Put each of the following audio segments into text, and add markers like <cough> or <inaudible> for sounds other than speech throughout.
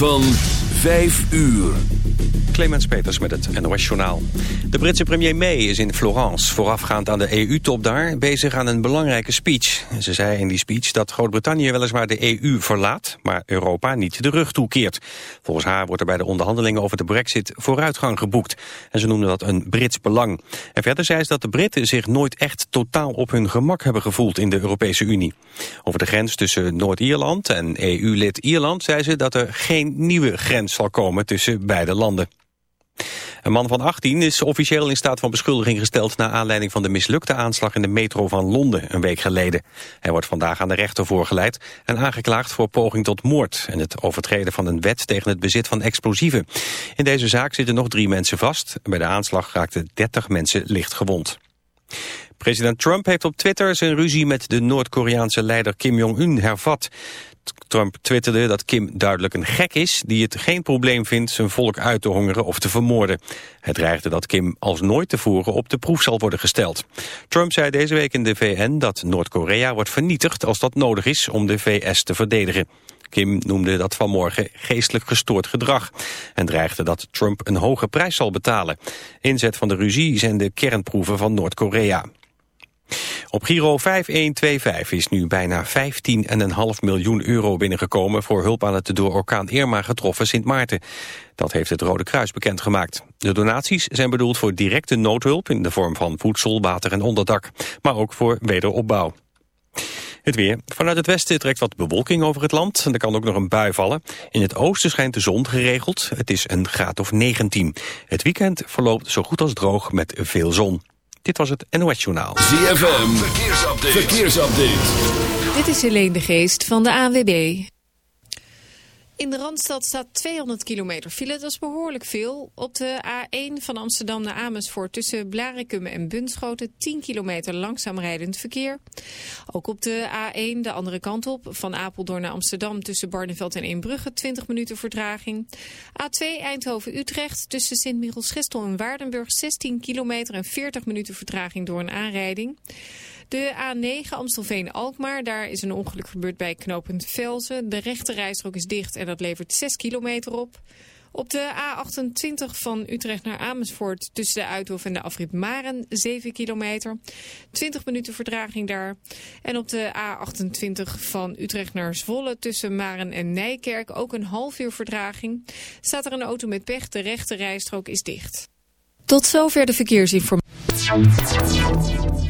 van 5 uur. Clemens Peters met het NOS Journaal. De Britse premier May is in Florence, voorafgaand aan de EU-top daar, bezig aan een belangrijke speech. Ze zei in die speech dat Groot-Brittannië weliswaar de EU verlaat, maar Europa niet de rug toekeert. Volgens haar wordt er bij de onderhandelingen over de brexit vooruitgang geboekt. En ze noemde dat een Brits belang. En verder zei ze dat de Britten zich nooit echt totaal op hun gemak hebben gevoeld in de Europese Unie. Over de grens tussen Noord-Ierland en EU-lid Ierland zei ze dat er geen nieuwe grens zal komen tussen beide landen. Een man van 18 is officieel in staat van beschuldiging gesteld... naar aanleiding van de mislukte aanslag in de metro van Londen een week geleden. Hij wordt vandaag aan de rechter voorgeleid... en aangeklaagd voor poging tot moord... en het overtreden van een wet tegen het bezit van explosieven. In deze zaak zitten nog drie mensen vast. Bij de aanslag raakten 30 mensen licht gewond. President Trump heeft op Twitter zijn ruzie met de Noord-Koreaanse leider Kim Jong-un hervat. Trump twitterde dat Kim duidelijk een gek is... die het geen probleem vindt zijn volk uit te hongeren of te vermoorden. Hij dreigde dat Kim als nooit tevoren op de proef zal worden gesteld. Trump zei deze week in de VN dat Noord-Korea wordt vernietigd... als dat nodig is om de VS te verdedigen. Kim noemde dat vanmorgen geestelijk gestoord gedrag... en dreigde dat Trump een hoge prijs zal betalen. Inzet van de ruzie zijn de kernproeven van Noord-Korea. Op Giro 5125 is nu bijna 15,5 miljoen euro binnengekomen... voor hulp aan het door orkaan Irma getroffen Sint Maarten. Dat heeft het Rode Kruis bekendgemaakt. De donaties zijn bedoeld voor directe noodhulp... in de vorm van voedsel, water en onderdak. Maar ook voor wederopbouw. Het weer. Vanuit het westen trekt wat bewolking over het land. En er kan ook nog een bui vallen. In het oosten schijnt de zon geregeld. Het is een graad of 19. Het weekend verloopt zo goed als droog met veel zon. Dit was het NOS Journaal. ZFM, verkeersupdate. verkeersupdate. Dit is Helene de Geest van de ANWB. In de Randstad staat 200 kilometer file, dat is behoorlijk veel. Op de A1 van Amsterdam naar Amersfoort tussen Blarikum en Bunschoten 10 kilometer langzaam rijdend verkeer. Ook op de A1 de andere kant op, van Apeldoorn naar Amsterdam tussen Barneveld en Eembrugge 20 minuten vertraging. A2 Eindhoven-Utrecht tussen Sint-Michiels-Gestel en Waardenburg 16 kilometer en 40 minuten vertraging door een aanrijding. De A9 Amstelveen-Alkmaar, daar is een ongeluk gebeurd bij knooppunt Velzen. De rechte rijstrook is dicht en dat levert 6 kilometer op. Op de A28 van Utrecht naar Amersfoort tussen de Uithof en de afrit Maren 7 kilometer. 20 minuten verdraging daar. En op de A28 van Utrecht naar Zwolle tussen Maren en Nijkerk ook een half uur verdraging. Staat er een auto met pech, de rechte rijstrook is dicht. Tot zover de verkeersinformatie.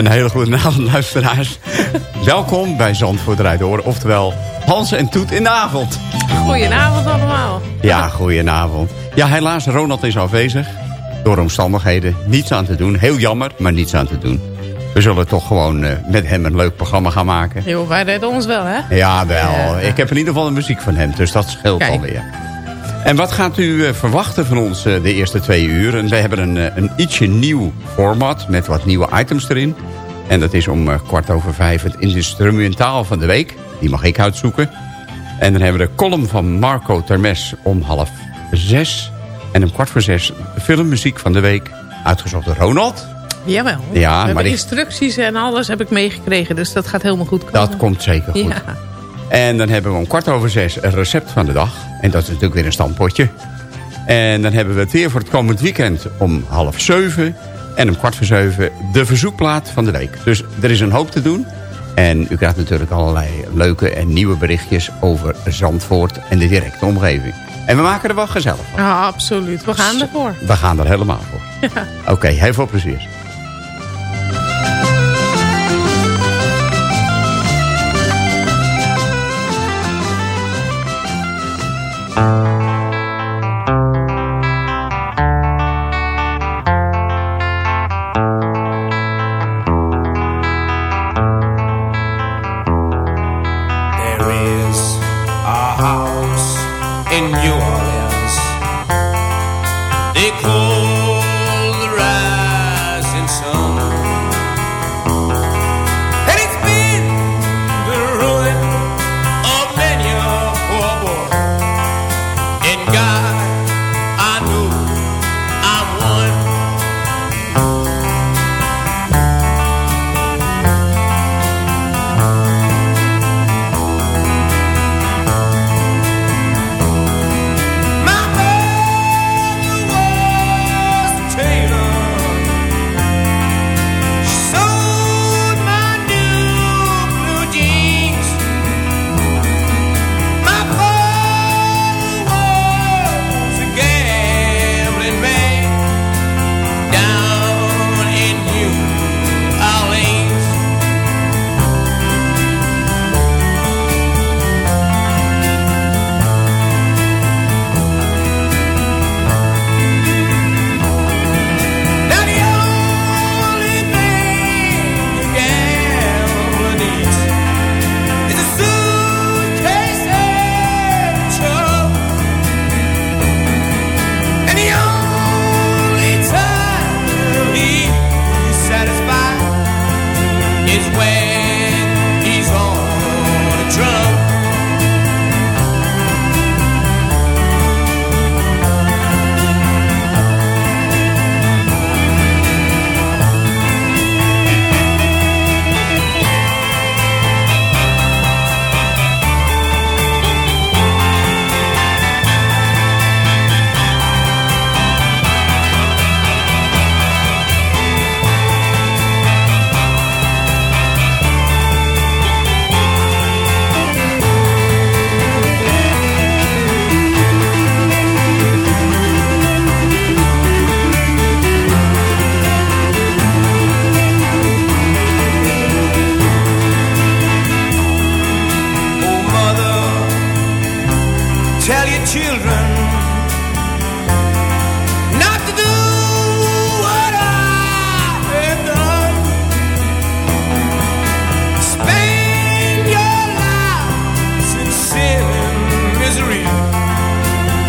Een hele goede avond, <laughs> luisteraars. Welkom bij Zandvoort Rijden Door, oftewel Hans en Toet in de avond. Goedenavond allemaal. Ja, goedenavond. Ja, helaas, Ronald is afwezig. Door omstandigheden. Niets aan te doen. Heel jammer, maar niets aan te doen. We zullen toch gewoon uh, met hem een leuk programma gaan maken. Jo, wij redden ons wel, hè? Ja, wel. Ik heb in ieder geval de muziek van hem, dus dat scheelt Kijk. alweer. En wat gaat u uh, verwachten van ons uh, de eerste twee uur? En we hebben een, een ietsje nieuw format met wat nieuwe items erin. En dat is om kwart over vijf het instrumentaal van de week. Die mag ik uitzoeken. En dan hebben we de column van Marco Termes om half zes. En om kwart voor zes filmmuziek van de week. Uitgezocht door Ronald. Jawel. Ja, maar instructies en alles heb ik meegekregen. Dus dat gaat helemaal goed komen. Dat komt zeker goed. Ja. En dan hebben we om kwart over zes een recept van de dag. En dat is natuurlijk weer een standpotje. En dan hebben we het weer voor het komend weekend om half zeven. En om kwart voor zeven de verzoekplaat van de week. Dus er is een hoop te doen. En u krijgt natuurlijk allerlei leuke en nieuwe berichtjes over Zandvoort en de directe omgeving. En we maken er wel gezellig van. Ja, absoluut. We gaan ervoor. We gaan er helemaal voor. Ja. Oké, heel veel plezier.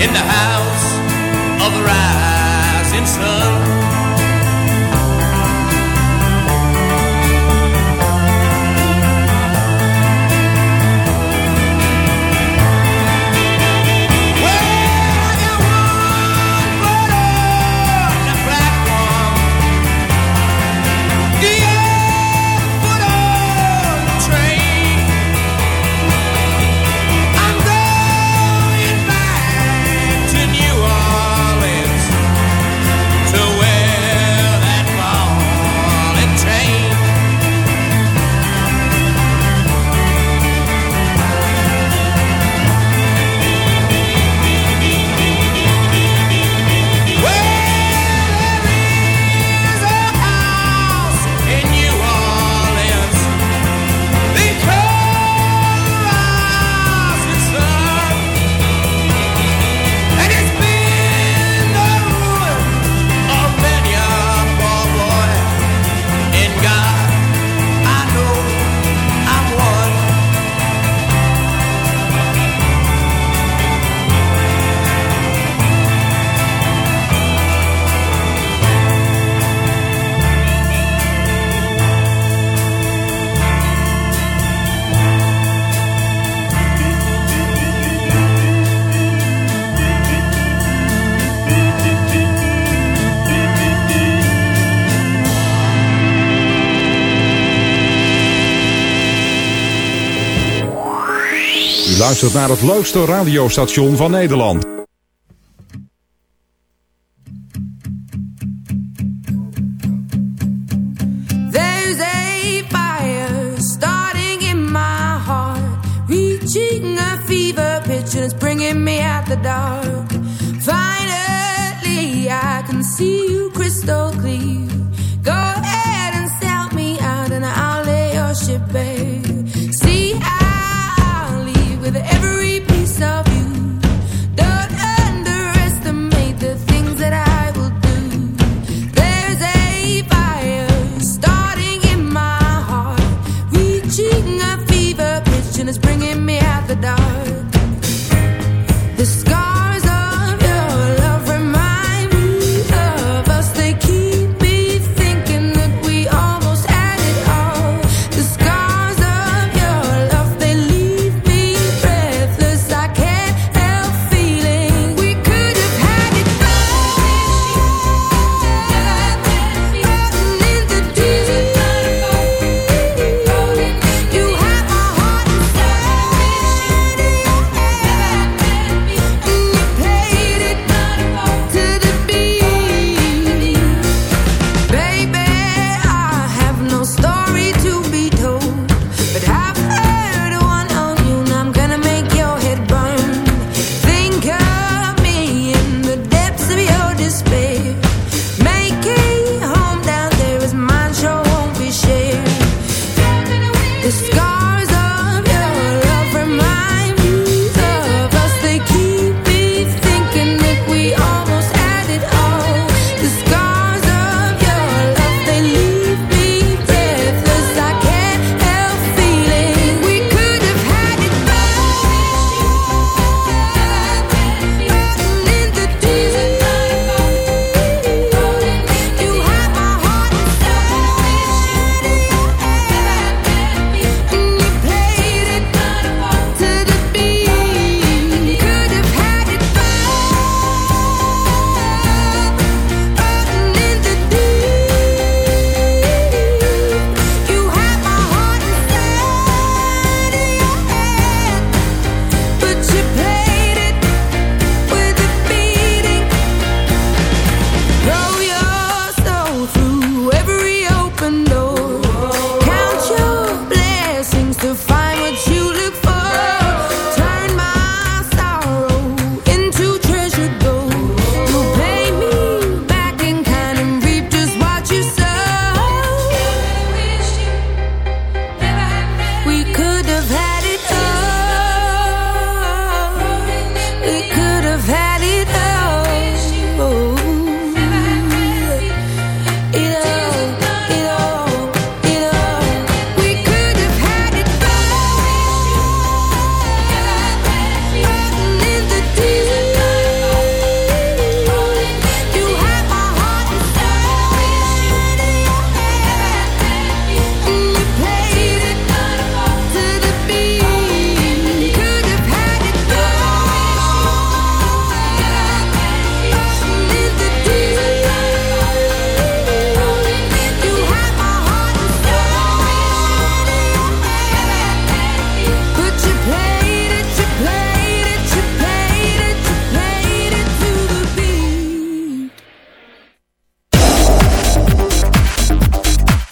in the house of the rising sun. Luistert naar het leukste radiostation van Nederland. There's a fire starting in my heart, reaching a fever pitch and it's bringing me out the dark. Finally, I can see you crystal clear. Go ahead and sell me out and I'll lay your ship bare.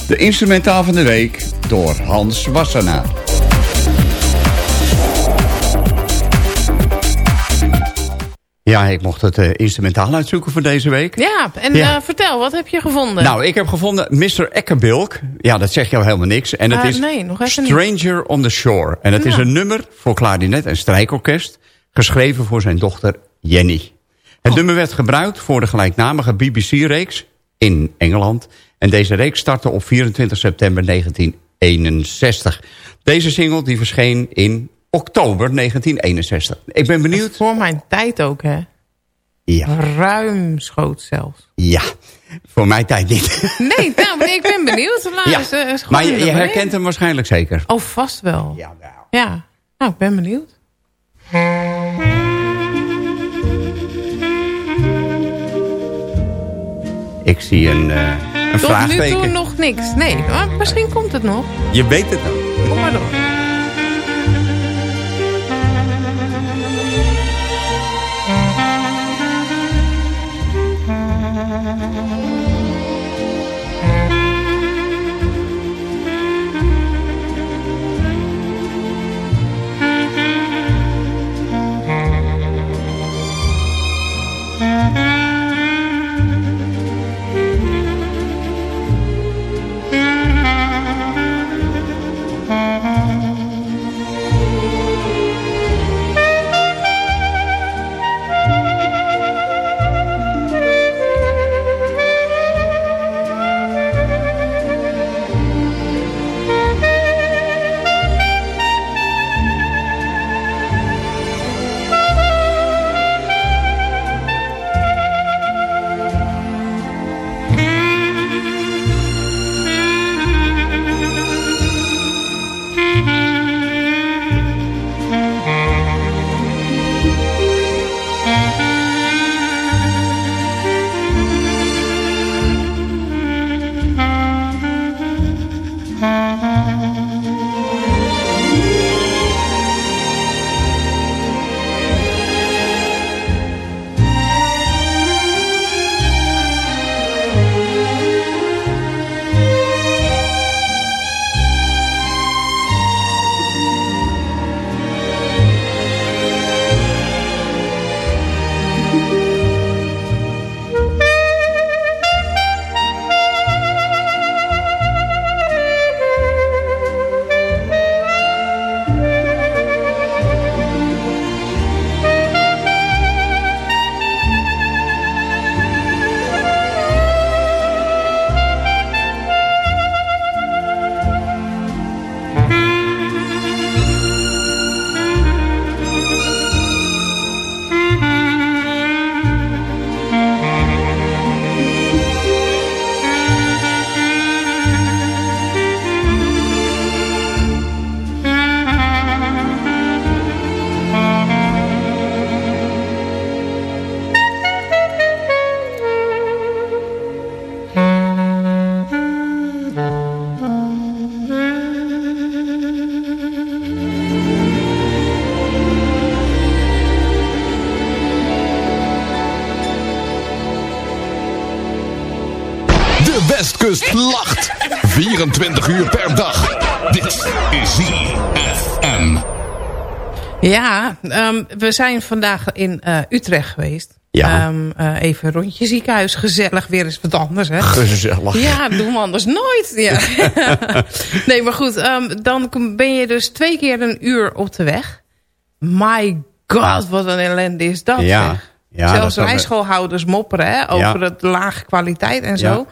De instrumentaal van de week door Hans Wassenaar. Ja, ik mocht het eh, instrumentaal uitzoeken voor deze week. Ja, en Ja. eh, vertel, wat heb je gevonden? Nou, ik heb gevonden Mr. Eckerbilk. Ja, dat zegt jou helemaal niks. En het Eh, is nee, nog even niet. Stranger on the Shore. En het is een nummer voor klarinet en strijkorkest... geschreven voor zijn dochter Jenny. Het nummer werd gebruikt voor de gelijknamige BBC-reeks in Engeland. En deze reeks startte op 24 september 1961. Deze single die verscheen in oktober 1961. Ik ben benieuwd... Voor mijn tijd ook, hè? Ja, Ruimschoots zelfs. ja. voor mijn tijd niet. <laughs> Nee, nou, maar ik ben benieuwd. Nou, Ja, eh, maar je, herkent hem waarschijnlijk zeker. Oh, vast wel. Ja, nou. Ja. Nou, ik ben benieuwd. Ik zie een, eh een Tot nu toe nog niks. Nee, maar misschien komt het nog. Je weet het wel. Kom maar door. Lacht. 24 uur per dag. Dit is ZFM. Ja, um, we zijn vandaag in uh, Utrecht geweest. Ja. Um, uh, even rondje ziekenhuis. Gezellig, weer eens wat anders. Hè? Gezellig. Ja, doen we anders nooit. Ja. <laughs> nee, maar goed. Um, dan ben je dus twee keer een uur op de weg. My god, wat een ellende is dat. Ja. ja Zelfs rijschoolhouders mopperen hè, over ja. de lage kwaliteit en zo.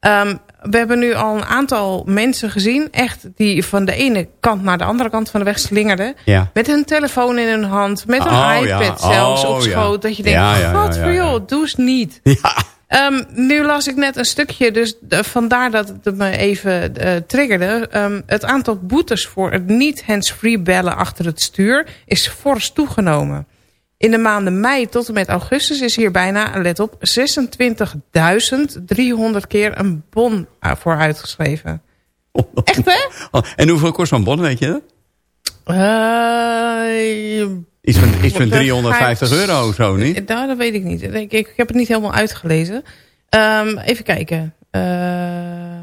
Ja. Um, we hebben nu al een aantal mensen gezien... echt die van de ene kant naar de andere kant van de weg slingerden... Ja. met hun telefoon in hun hand, met een oh, iPad zelfs oh, op schoot... dat je denkt, wat voor joh, doe eens niet. <laughs> Um, nu las ik net een stukje, dus vandaar dat het me even uh, triggerde. Um, het aantal boetes voor het niet hands-free bellen achter het stuur... is fors toegenomen. In de maanden mei tot en met augustus is hier bijna, let op, 26.300 keer een bon voor uitgeschreven. <laughs> Echt hè? Oh, en hoeveel kost zo'n bon, weet je dat? Uh, iets van, iets van <laughs> 350 euro of zo, niet? Nou, dat weet ik niet. Ik, ik, heb het niet helemaal uitgelezen. Um, even kijken. Uh,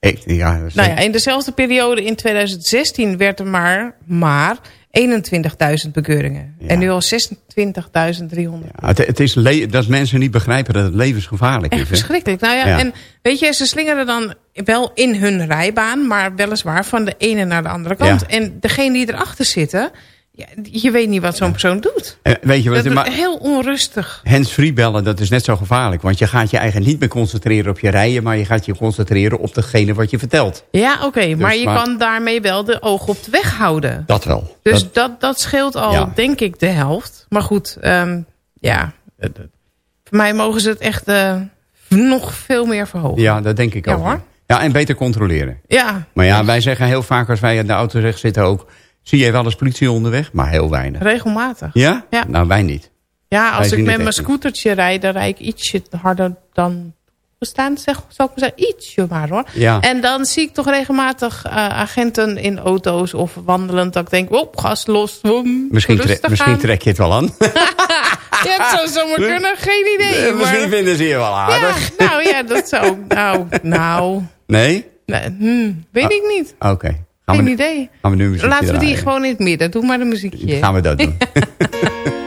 ik, ja, nou ja, in dezelfde periode in 2016 werd er maar, maar 21.000 bekeuringen. En nu al 26.300. Ja, het, het, is dat mensen niet begrijpen dat het levensgevaarlijk Echt is. verschrikkelijk. Nou ja, en weet je, ze slingeren dan wel in hun rijbaan, maar weliswaar van de ene naar de andere kant. En degene die erachter zitten, ja, je weet niet wat zo'n persoon doet. Uh, weet je wat, dat is heel onrustig. Hands-free bellen, dat is net zo gevaarlijk. Want je gaat je eigenlijk niet meer concentreren op je rijden... maar je gaat je concentreren op degene wat je vertelt. Ja, oké. Dus maar je kan daarmee wel de oog op de weg houden. Dat wel. Dus dat, dat, dat scheelt al, denk ik, de helft. Maar goed, um, ja. Voor mij mogen ze het echt uh, nog veel meer verhogen. Ja, dat denk ik ja, ook. Hoor. Ja, en beter controleren. Ja. Maar ja, wij zeggen heel vaak als wij in de auto zitten ook... Zie jij wel eens politie onderweg? Maar heel weinig. Regelmatig. Ja? ja. Nou, wij niet. Ja, als ik met mijn scootertje rijd, dan rijd ik ietsje harder dan bestaan, zeg, zal ik maar zeggen, ietsje maar hoor. Ja. En dan zie ik toch regelmatig uh, agenten in auto's of wandelend, dat ik denk, oh, gas los, woem, misschien, tre misschien trek je het wel aan. <laughs> ja, het zou zomaar kunnen, geen idee. maar... Misschien vinden ze je wel aardig. Ja, nou ja, dat zou, nou, nou. Nee? nee hmm, weet ik niet. Oké. Geen idee. Gaan we nu Laten we die gewoon in het midden. Doe maar de muziekje. Gaan we dat doen. <laughs> <laughs>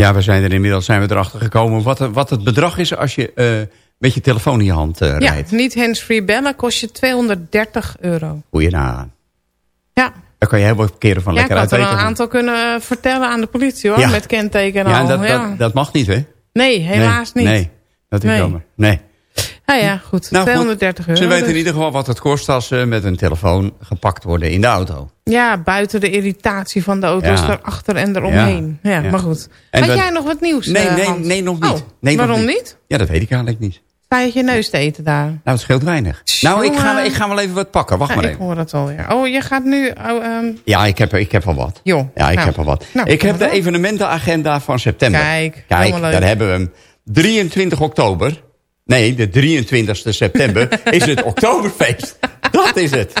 Ja, we zijn er inmiddels zijn we erachter gekomen wat, wat het bedrag is als je uh, met je telefoon in je hand uh, ja, rijdt. niet hands-free bellen kost je 230 euro. Je nou Ja. Daar kan je heel veel keren van ja, lekker uit ik had er een aantal kunnen vertellen aan de politie hoor, ja. met kenteken en ja, al. Dat, ja, dat, dat mag niet hè? Nee, helaas nee, niet. Nee, dat is nee. jammer. Nee. Nou ja, goed. Nou, 230 goed. euro. Ze weten dus. in ieder geval wat het kost als ze met een telefoon gepakt worden in de auto. Ja, buiten de irritatie van de auto's Ja. daarachter en eromheen. Ja, Ja. maar goed. En Had jij nog wat nieuws, Nee, eh, nee, nee, nog niet. Oh, Nee, nog waarom niet. niet? Ja, dat weet ik eigenlijk niet. Sta je je neus te eten daar? Nou, het scheelt weinig. Nou, ik ga, ik ga wel even wat pakken. Wacht maar ik even. hoor dat alweer. Oh, je gaat nu... Oh, ehm, Ja, ik heb, ik heb al wat. joh. Ja, ik nou. heb al wat. Nou, ik heb de evenementenagenda van september. Kijk, Kijk, leuk. daar hebben we hem. 23 oktober. Nee, de 23 september <laughs> is het Oktoberfeest. Dat is het.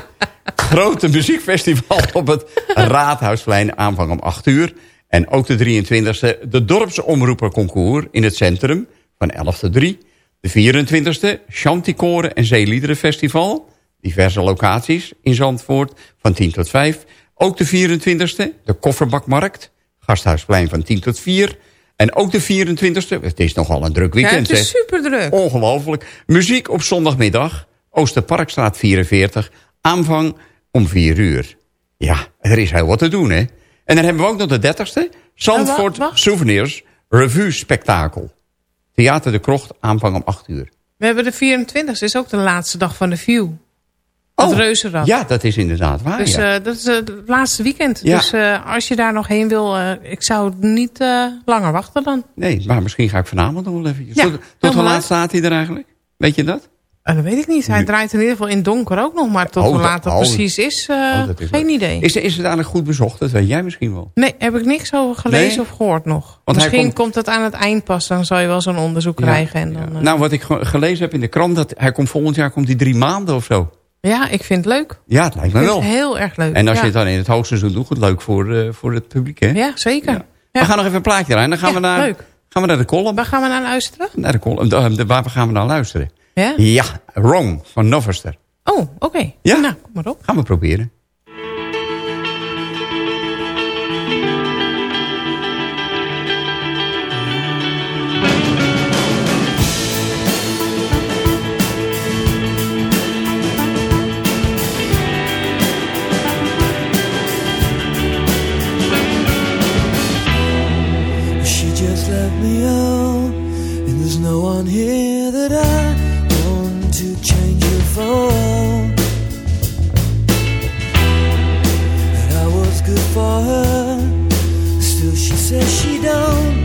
Grote muziekfestival op het Raadhuisplein. Aanvang om 8 uur. En ook de 23e, de dorpsomroeperconcours in het centrum. Van 11 tot 3. De 24e, Chanticoren en Zeeliederenfestival. Diverse locaties in Zandvoort van 10 tot 5. Ook de 24e, de Kofferbakmarkt. Gasthuisplein van 10 tot 4. En ook de 24e, het is nogal een druk Ja, weekend. het is super druk. Ongelooflijk. Muziek op zondagmiddag. Oosterparkstraat 44. Aanvang om 4 uur. Ja, er is heel wat te doen, hè. En dan hebben we ook nog de 30ste. Zandvoort wacht. Souvenirs Revue Spektakel. Theater de Krocht, aanvang om 8 uur. We hebben de 24 is ook de laatste dag van de View. Het reuzenrad. Oh, Ja, dat is inderdaad waar. Dus ja. eh, dat is eh, het laatste weekend. Ja. Dus eh, als je daar nog heen wil, ik zou niet langer wachten dan. Nee, maar misschien ga ik vanavond nog wel. Ja, tot tot hoe laat staat hij er eigenlijk? Weet je dat? Dat weet ik niet. Hij Nu. draait in ieder geval in donker ook nog. Maar tot Oh, hoe laat dat oh. precies is, Oh, dat is geen leuk. idee. Is, is het eigenlijk goed bezocht? Dat weet jij misschien wel. Nee, heb ik niks over gelezen Nee? of gehoord nog. Want Misschien komt- komt... het aan het eind pas. Dan zal je wel zo'n onderzoek krijgen. En dan, Nou, wat ik ge- gelezen heb in de krant, dat hij komt volgend jaar komt hij drie maanden of zo. Ja, ik vind het leuk. Ja, het lijkt me wel. het heel erg leuk. En als ja. je het dan in het hoogseizoen doet, goed leuk voor, eh, voor het publiek, hè? Ja, zeker. Ja. We gaan nog even een plaatje draaien. Dan gaan, we, naar, leuk. gaan we naar de column. Waar gaan we naar luisteren? Naar de column. De, de- waar gaan we naar luisteren? Ja? Ja, Wrong van Noverster. Oh, oké. Ja? Nou, kom maar op. Gaan we proberen. One here that I want to change her for. That I was good for her, still she says she don't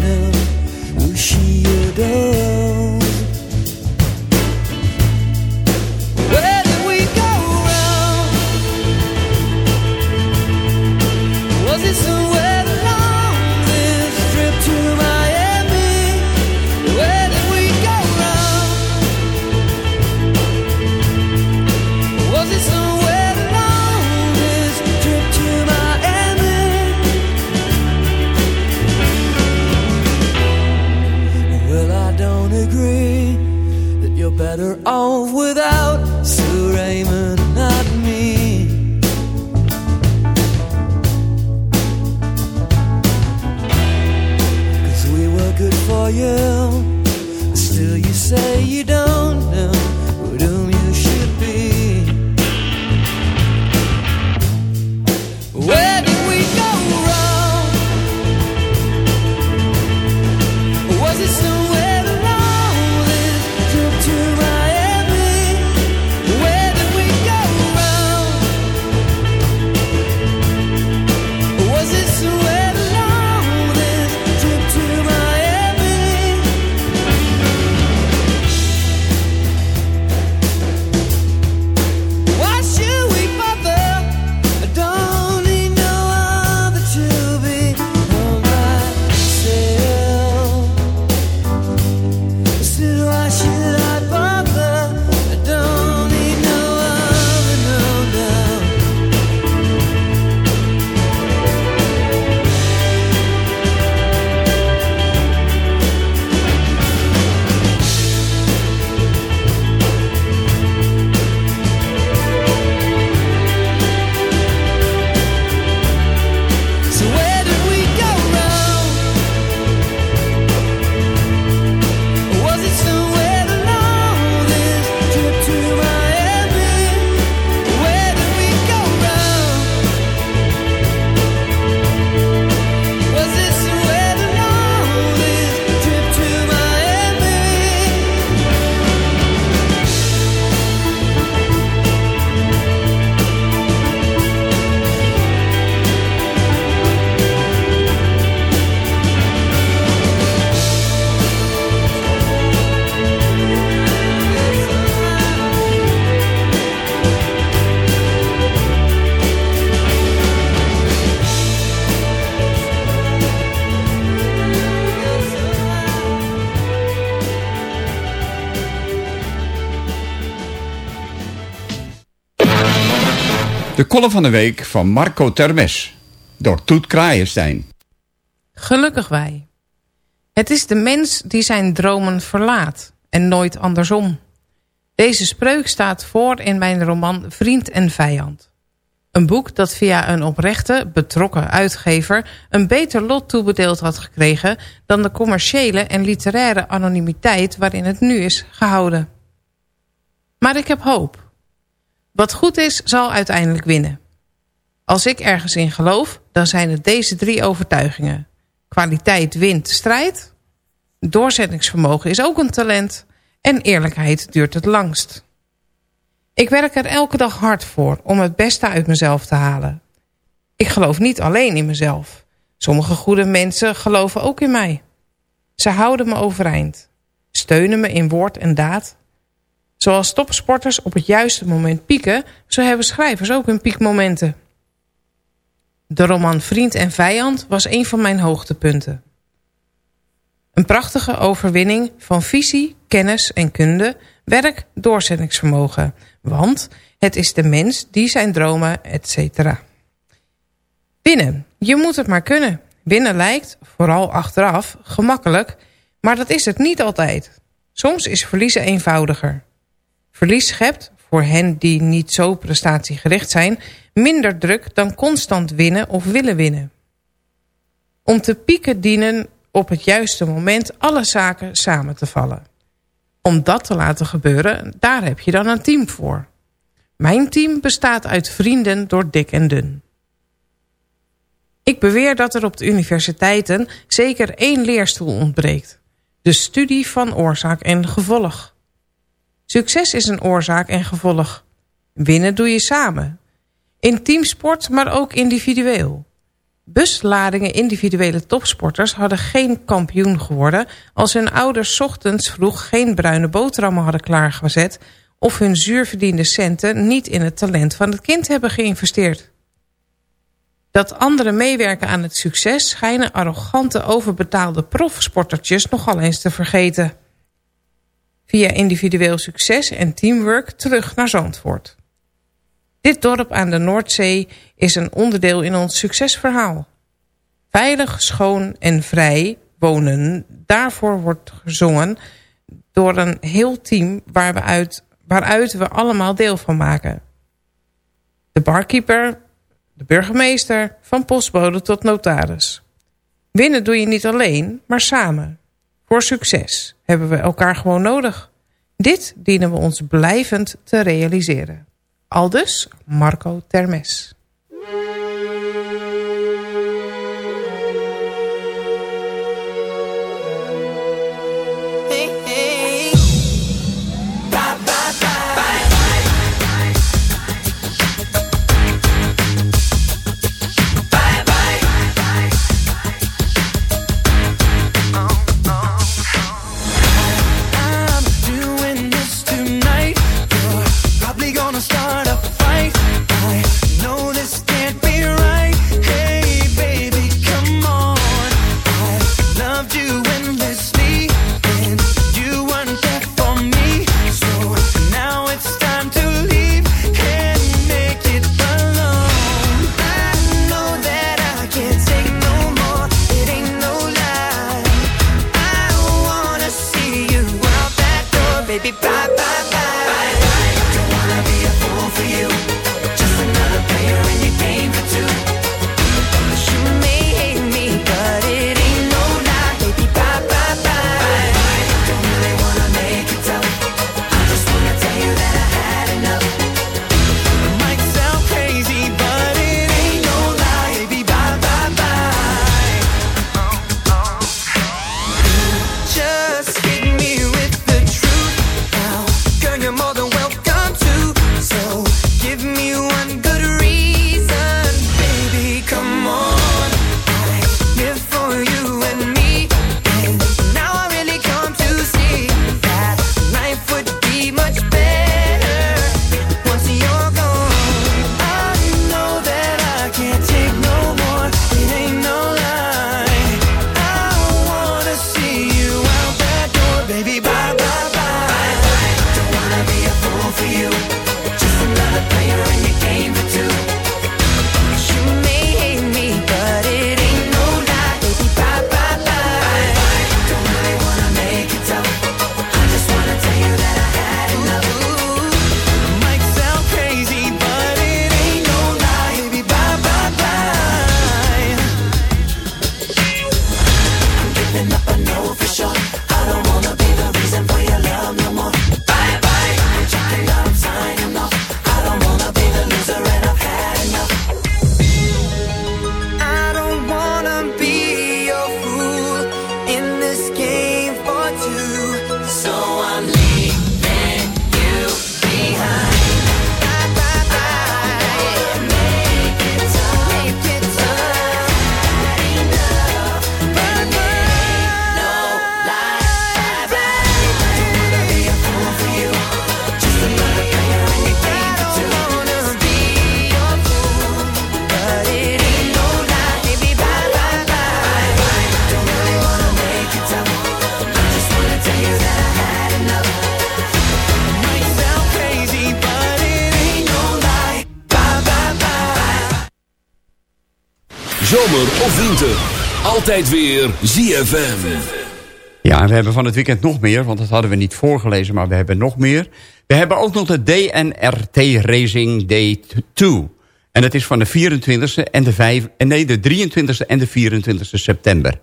Kolom van de week van Marco Termes. Door Toet Kraaienstein. Gelukkig wij. Het is de mens die zijn dromen verlaat. En nooit andersom. Deze spreuk staat voor in mijn roman Vriend en Vijand. Een boek dat via een oprechte, betrokken uitgever... een beter lot toebedeeld had gekregen... dan de commerciële en literaire anonimiteit waarin het nu is gehouden. Maar ik heb hoop. Wat goed is, zal uiteindelijk winnen. Als ik ergens in geloof, dan zijn het deze drie overtuigingen. Kwaliteit wint strijd. Doorzettingsvermogen is ook een talent. En eerlijkheid duurt het langst. Ik werk er elke dag hard voor om het beste uit mezelf te halen. Ik geloof niet alleen in mezelf. Sommige goede mensen geloven ook in mij. Ze houden me overeind. Steunen me in woord en daad. Zoals topsporters op het juiste moment pieken... zo hebben schrijvers ook hun piekmomenten. De roman Vriend en Vijand was een van mijn hoogtepunten. Een prachtige overwinning van visie, kennis en kunde, werk, doorzettingsvermogen. Want het is de mens die zijn dromen, etc. Winnen. Je moet het maar kunnen. Winnen lijkt, vooral achteraf, gemakkelijk, maar dat is het niet altijd. Soms is verliezen eenvoudiger. Verlies schept, voor hen die niet zo prestatiegericht zijn... minder druk dan constant winnen of willen winnen. Om te pieken dienen op het juiste moment alle zaken samen te vallen. Om dat te laten gebeuren, daar heb je dan een team voor. Mijn team bestaat uit vrienden door dik en dun. Ik beweer dat er op de universiteiten zeker één leerstoel ontbreekt. De studie van oorzaak en gevolg. Succes is een oorzaak en gevolg. Winnen doe je samen. In teamsport, maar ook individueel. Busladingen individuele topsporters hadden geen kampioen geworden... als hun ouders ochtends vroeg geen bruine boterhammen hadden klaargezet... of hun zuurverdiende centen niet in het talent van het kind hebben geïnvesteerd. Dat anderen meewerken aan het succes... schijnen arrogante, overbetaalde profsportertjes nogal eens te vergeten. Via individueel succes en teamwork terug naar Zandvoort. Dit dorp aan de Noordzee is een onderdeel in ons succesverhaal. Veilig, schoon en vrij wonen, daarvoor wordt gezongen door een heel team waar we uit, waaruit we allemaal deel van maken. De barkeeper, de burgemeester, van postbode tot notaris. Winnen doe je niet alleen, maar samen. Voor succes hebben we elkaar gewoon nodig. Dit dienen we ons blijvend te realiseren. Aldus Marco Termes. Altijd weer ZFM. Ja, en we hebben van het weekend nog meer, want dat hadden we niet voorgelezen, maar we hebben nog meer. We hebben ook nog de DNRT Racing Day 2. En dat is van de 24e en de, 5, nee, de 23e en de 24e september.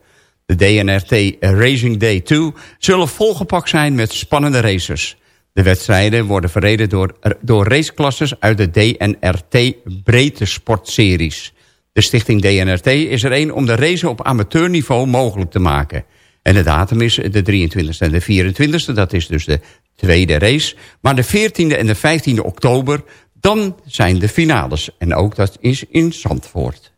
De DNRT Racing Day 2 zullen volgepakt zijn met spannende races. De wedstrijden worden verreden door, door raceklasses uit de DNRT Breedte Sportseries. De stichting DNRT is er een om de race op amateurniveau mogelijk te maken. En de datum is de 23e en de 24e, dat is dus de tweede race. Maar de 14e en de 15e oktober, dan zijn de finales. En ook dat is in Zandvoort.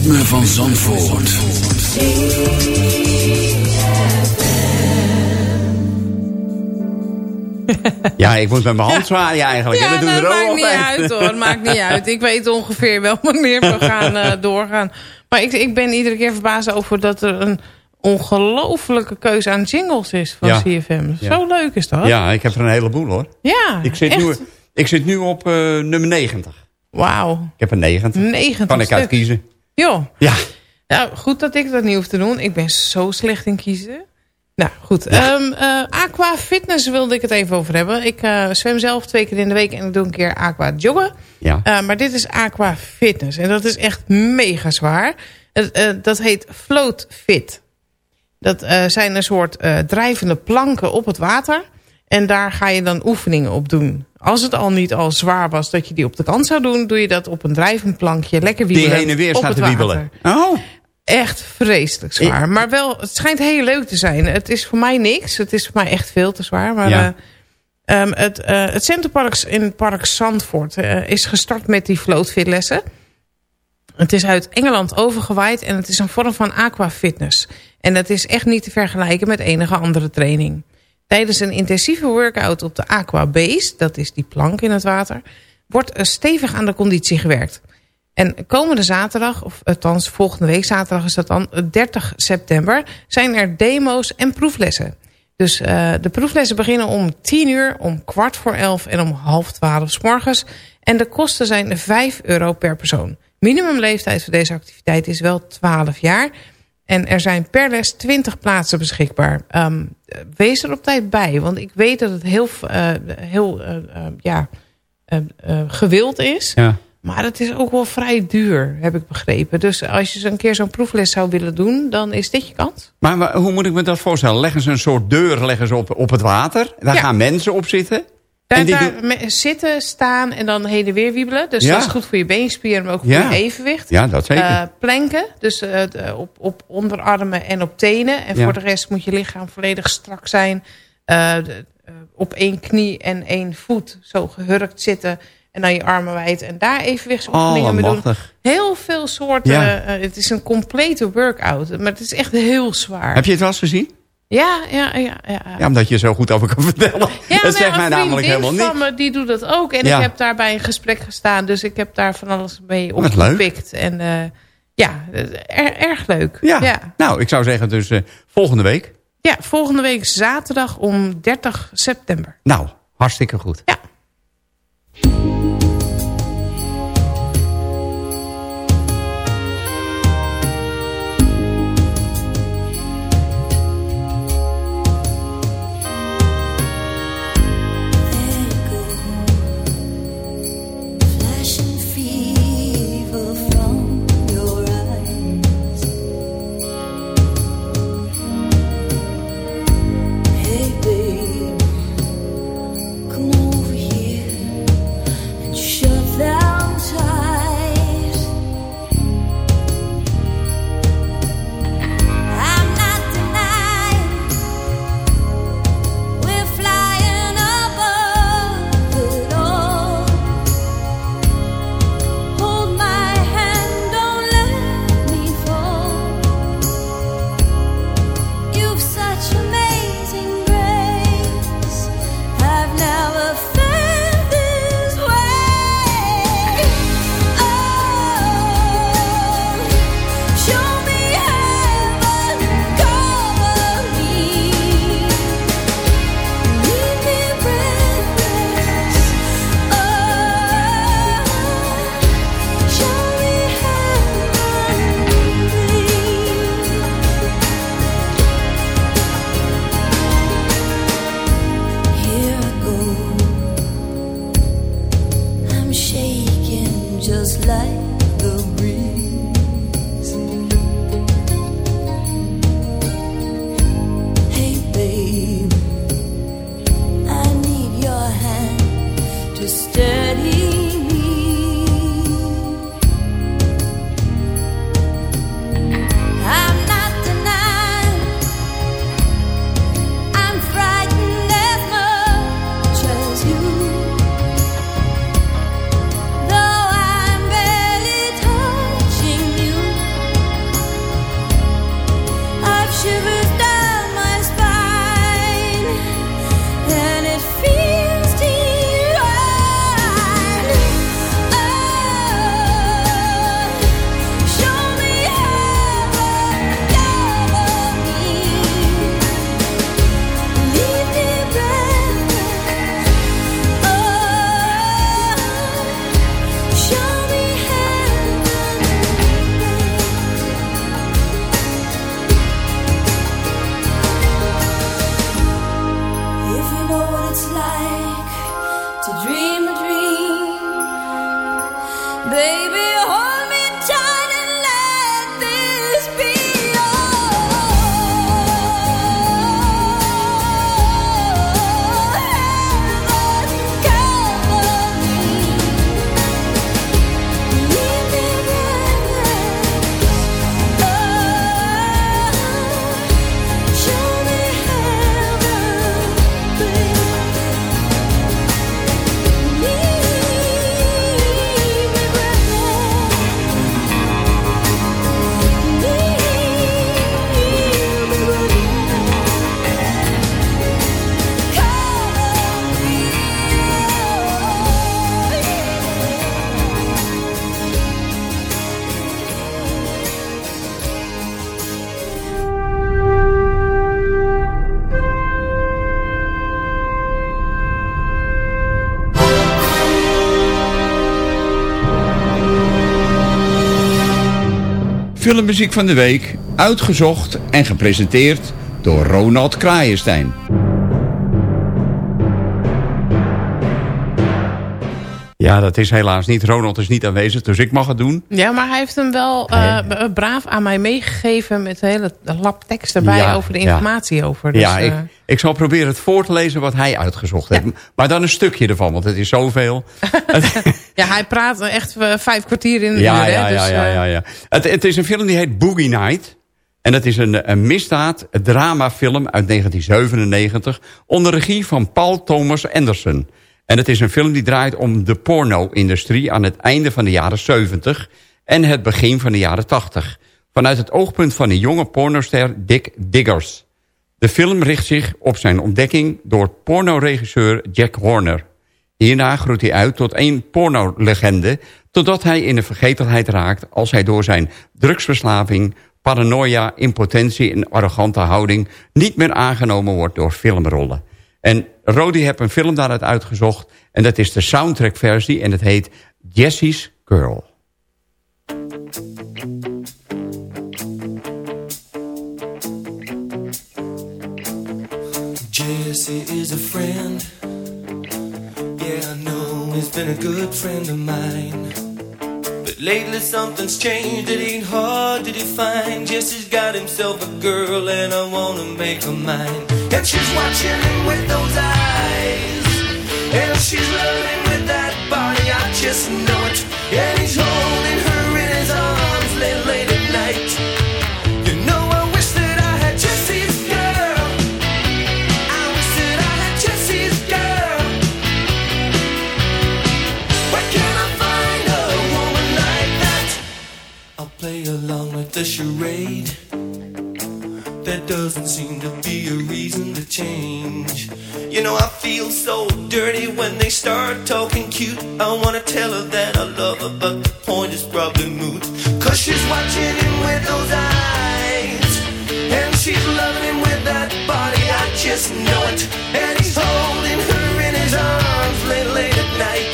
Van Zandvoort. Ja, ik moet met mijn hand zwaaien eigenlijk. Ja, dat er maakt niet uit hoor. Maakt niet <laughs> uit. Ik weet ongeveer wel wanneer we gaan uh, doorgaan. Maar ik, ik ben iedere keer verbaasd over dat er een ongelofelijke keuze aan jingles is van Ja. CFM. Ja. Zo leuk is dat. Ja, ik heb er een heleboel hoor. Ja, Ik zit, echt. nu, ik zit nu op eh, nummer 90. Wauw. Ik heb een 90. 90 Kan ik stuk. uitkiezen. Joh. Ja. Nou, goed dat ik dat niet hoef te doen. Ik ben zo slecht in kiezen. Nou, goed. Ehm, eh, aqua fitness wilde ik het even over hebben. Ik eh, zwem zelf twee keer in de week en ik doe een keer aqua joggen. Ja. Eh, maar dit is aqua fitness. En dat is echt mega zwaar. Dat heet float fit. Dat zijn een soort drijvende planken op het water. En daar ga je dan oefeningen op doen. Als het al niet al zwaar was dat je die op de kant zou doen... doe je dat op een drijvend plankje. Lekker wiebelen Die heen en weer staat te wiebelen. Oh. Echt vreselijk zwaar. Maar wel, het schijnt heel leuk te zijn. Het is voor mij niks. Het is voor mij echt veel te zwaar. Maar ja. uh, um, het, uh, het Centerparks in Park Zandvoort uh, is gestart met die floatfitlessen. Het is uit Engeland overgewaaid en het is een vorm van aquafitness. En dat is echt niet te vergelijken met enige andere training. Tijdens een intensieve workout op de Aqua Base, dat is die plank in het water, wordt stevig aan de conditie gewerkt. En komende zaterdag, of althans volgende week zaterdag is dat dan 30 september, zijn er demo's en proeflessen. Dus uh, de proeflessen beginnen om 10 uur, om kwart voor 11 en om half 12 s morgens. En de kosten zijn 5 euro per persoon. Minimumleeftijd voor deze activiteit is wel 12 jaar. En er zijn per les 20 plaatsen beschikbaar. Um, wees er op tijd bij, want ik weet dat het heel, uh, heel uh, ja, gewild is. Ja. Maar het is ook wel vrij duur, heb ik begrepen. Dus als je een keer zo'n proefles zou willen doen, dan is dit je kans. Maar, maar, hoe moet ik me dat voorstellen? Leggen ze een soort deur leggen ze op, op het water? Daar ja. gaan mensen op zitten? Daar, die daar zitten, staan en dan heen en weer wiebelen. Dus ja. dat is goed voor je beenspieren, maar ook voor ja. je evenwicht. Ja, dat zeker. Uh, planken, dus uh, op, op onderarmen en op tenen. En voor de rest moet je lichaam volledig strak zijn. Uh, op één knie en één voet zo gehurkt zitten... En dan je armen wijd en daar evenwichtsoefeningen oh, mee doen. Heel veel soorten. Het is een complete workout. Maar het is echt heel zwaar. Heb je het wel eens gezien? Ja, ja, ja. Ja, ja omdat je zo goed over kan vertellen. Ja, dat zegt mij namelijk helemaal niet. Me, die doet dat ook. En ja. ik heb daar bij een gesprek gestaan. Dus ik heb daar van alles mee opgepikt. En uh, ja, er, erg leuk. Ja. ja. nou ik zou zeggen dus uh, volgende week. Ja, volgende week zaterdag om 30 september. Nou, hartstikke goed. Ja. Filmmuziek van de week, uitgezocht en gepresenteerd door Ronald Kraaienstein. Ja, dat is helaas niet. Ronald is niet aanwezig, dus ik mag het doen. Ja, maar hij heeft hem wel uh, braaf aan mij meegegeven... met een hele lap tekst erbij over de informatie over. Dus, ja, ik, ik zal proberen het voor te lezen wat hij uitgezocht heeft. Maar dan een stukje ervan, want het is zoveel. <laughs> ja, hij praat echt vijf kwartier in de ja, uur. Ja, dus, ja, ja, ja, ja. Het, het is een film die heet Boogie Night... En dat is een, een misdaad, een dramafilm uit 1997... onder regie van Paul Thomas Anderson. En het is een film die draait om de porno-industrie... aan het einde van de jaren 70 en het begin van de jaren 80. Vanuit het oogpunt van de jonge pornoster Dick Diggers. De film richt zich op zijn ontdekking door pornoregisseur Jack Horner. Hierna groeit hij uit tot een pornolegende... totdat hij in de vergetelheid raakt als hij door zijn drugsverslaving paranoia, impotentie en arrogante houding... niet meer aangenomen wordt door filmrollen. En Rodi heeft een film daaruit uitgezocht... en dat is de soundtrackversie en het heet Jessie's Girl. Jesse is a friend Yeah, I know he's been a good friend of mine Lately something's changed, it ain't hard to define. Jesse's got himself a girl and I wanna make her mine. And she's watching him with ways. And she's loading with that body, I just know it. And he's holding her in his arms late, late at night. You know, I wish that I had Jesse's girl. I wish that I had Jesse's girl. Where can I find a woman like that? I'll play along with the charade. There doesn't seem to be a reason to change. You know, I feel so dirty when they start talking cute. I wanna tell her that I love her, but the point is probably moot. Cause she's watching him with those eyes. And she's loving him with that body, I just know it. And he's holding her in his arms late, late at night.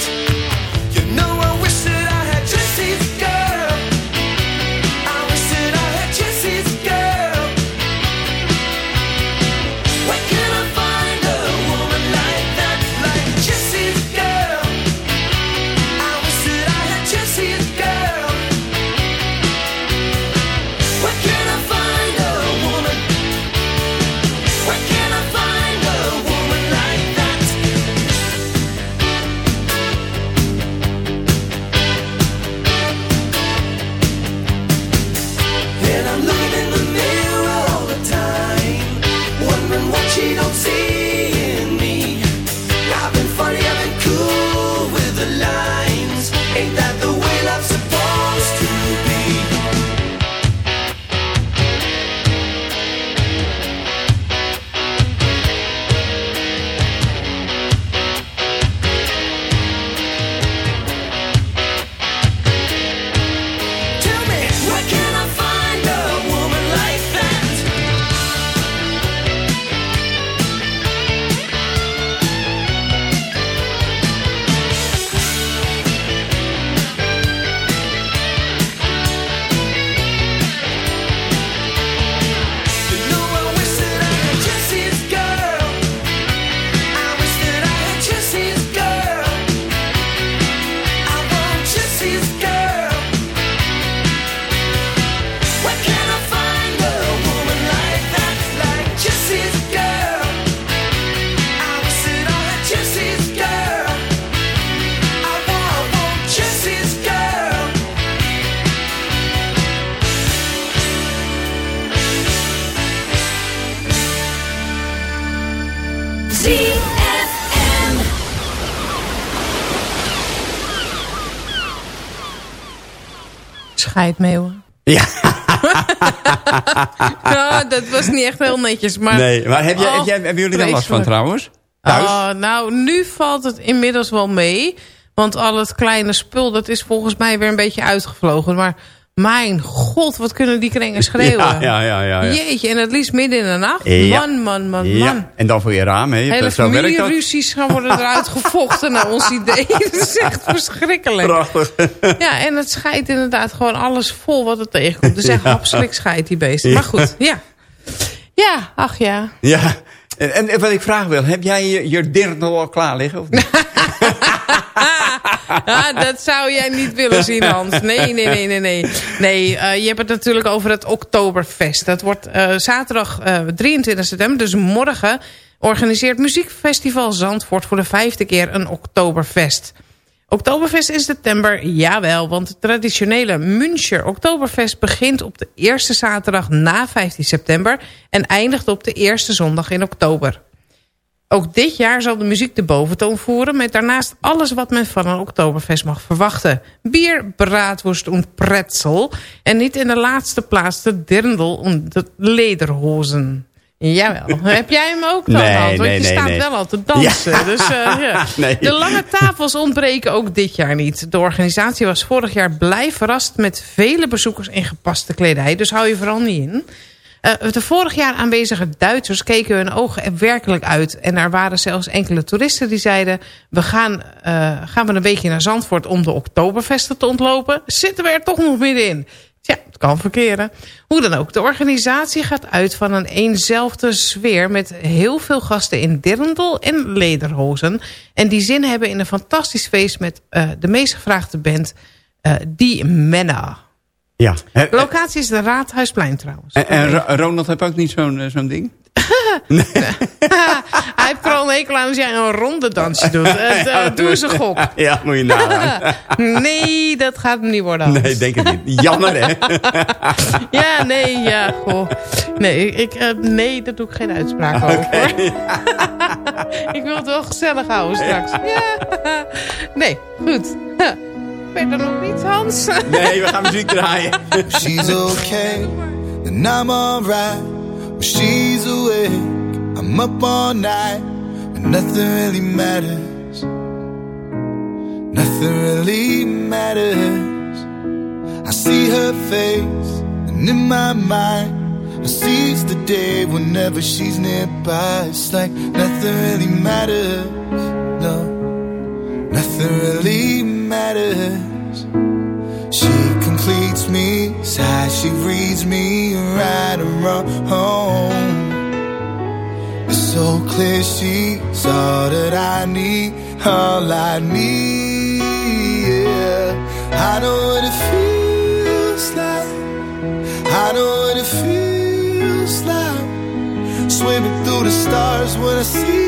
Scheidmeeuwen. Ja. <laughs> nou, dat was niet echt heel netjes. Maar, nee, maar heb jij, heb jij, hebben jullie daar last van trouwens? Thuis? Oh, nou, nu valt het inmiddels wel mee. Want al het kleine spul, dat is volgens mij weer een beetje uitgevlogen. Maar Mijn god, wat kunnen die kringen schreeuwen. Ja, ja, ja, ja, ja. Jeetje, en het liefst midden in de nacht. Ja. Man, man, man, Ja, man. En dan voor je raam. Hè. Hele familieruzies gaan worden eruit <laughs> gevochten naar ons idee. <laughs> Dat is echt verschrikkelijk. Prachtig. <laughs> Ja, en het scheidt inderdaad gewoon alles vol wat het tegenkomt. Dus echt hapselijk scheidt die beesten. Maar goed, ja. Ja, ach ja. Ja. En, en wat ik vraag wil, heb jij je, je al klaar liggen? Of niet? Ja, <laughs> dat zou jij niet willen zien, Hans. Nee, nee, nee, nee, nee. Nee, eh, je hebt het natuurlijk over het Oktoberfest. Dat wordt eh, zaterdag eh, 23 september, dus morgen... organiseert Muziekfestival Zandvoort voor de vijfde keer een Oktoberfest. Oktoberfest in september, jawel, want het traditionele Müncher Oktoberfest begint op de eerste zaterdag na 15 september en eindigt op de eerste zondag in oktober. Ook dit jaar zal de muziek de boventoon voeren... met daarnaast alles wat men van een Oktoberfest mag verwachten. Bier, braadworst en pretzel. En niet in de laatste plaats de dirndl en de lederhozen. Jawel. <laughs> Heb jij hem ook dan, Nee, Hans? Want nee, je nee, staat wel al te dansen. Ja. Dus, eh, <laughs> ja. De lange tafels ontbreken ook dit jaar niet. De organisatie was vorig jaar blij verrast... met vele bezoekers in gepaste kledij. Dus hou je vooral niet in. Eh, de vorig jaar aanwezige Duitsers keken hun ogen er werkelijk uit. En er waren zelfs enkele toeristen die zeiden... we gaan, eh, gaan we een beetje naar Zandvoort om de Oktoberfesten te ontlopen. Zitten we er toch nog middenin? Tja, het kan verkeren. Hoe dan ook, de organisatie gaat uit van een eenzelfde sfeer... met heel veel gasten in dirndl en lederhozen. En die zin hebben in een fantastisch feest... met eh, de meest gevraagde band, Die Menna. Ja. De locatie is de Raadhuisplein trouwens. En, en Ro- Ronald heeft ook niet zo'n eh, zo'n ding? <laughs> <laughs> Hij heeft er al een hekel aan als jij een ronde dansje <laughs> doet. Eh, eh, doe eens een gok. Ja, moet je nagaan. Nee, dat gaat hem niet worden. Nee, denk het niet. Jammer, hè? Ja, nee, ja, goh. Nee, ik, nee, daar doe ik geen uitspraak over. ik wil het wel gezellig houden straks. Ja. Nee, goed. Verder nog iets, Hans? <laughs> Nee, we gaan muziek draaien. She's okay, then I'm alright. When she's awake, I'm up all night, but nothing really matters. Nothing really matters. I see her face, and in my mind, I seize the day whenever she's nearby. It's like nothing really matters. No, nothing really matters. She completes me, side she reads me right and wrong. It's so clear she's all that I need, all I need. Yeah. I know what it feels like. I know what it feels like. Swimming through the stars when I see.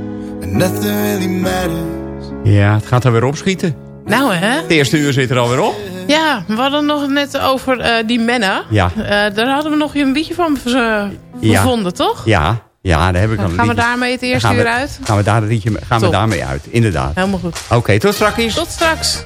Ja, het gaat er weer opschieten. Nou hè? Het eerste uur zit er alweer op. Ja, we hadden nog net over uh, die Menna. Ja. Uh, daar hadden we nog een beetje van uh, gevonden, ja. toch? Ja, ja, daar heb ik dan. Gaan we daarmee het eerste uur uit? Gaan we, daar, gaan we daarmee uit, inderdaad. Helemaal goed. Oké, okay, tot straks. Tot straks.